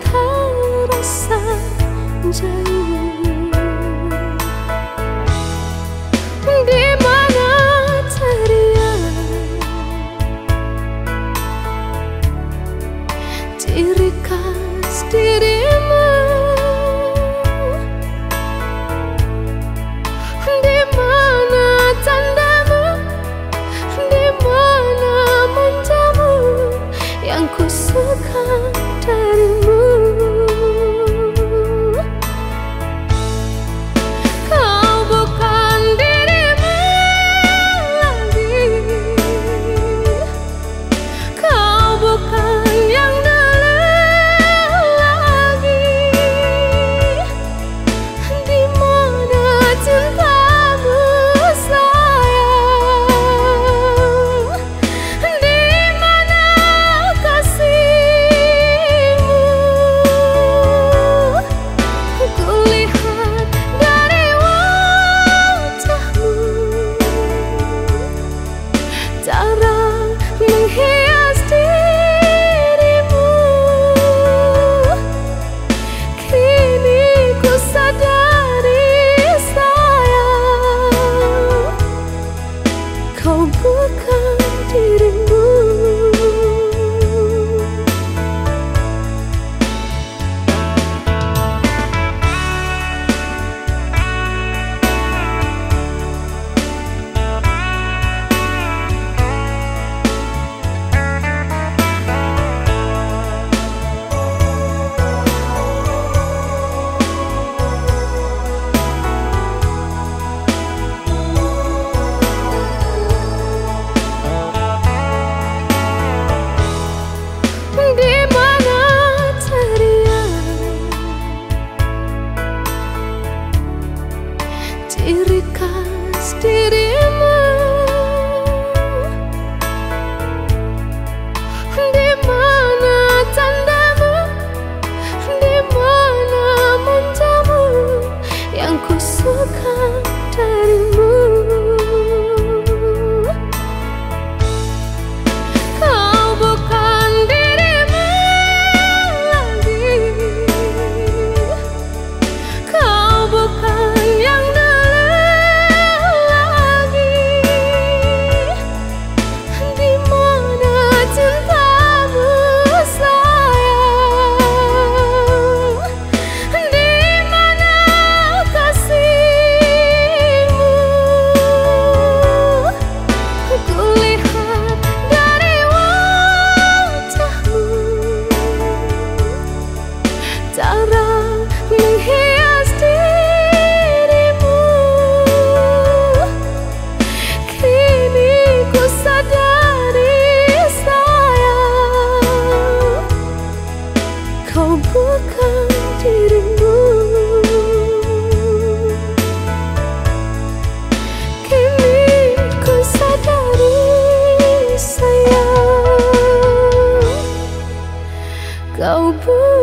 달았어 자유 di mana ceria ciri khas diri cara menghilang di 都不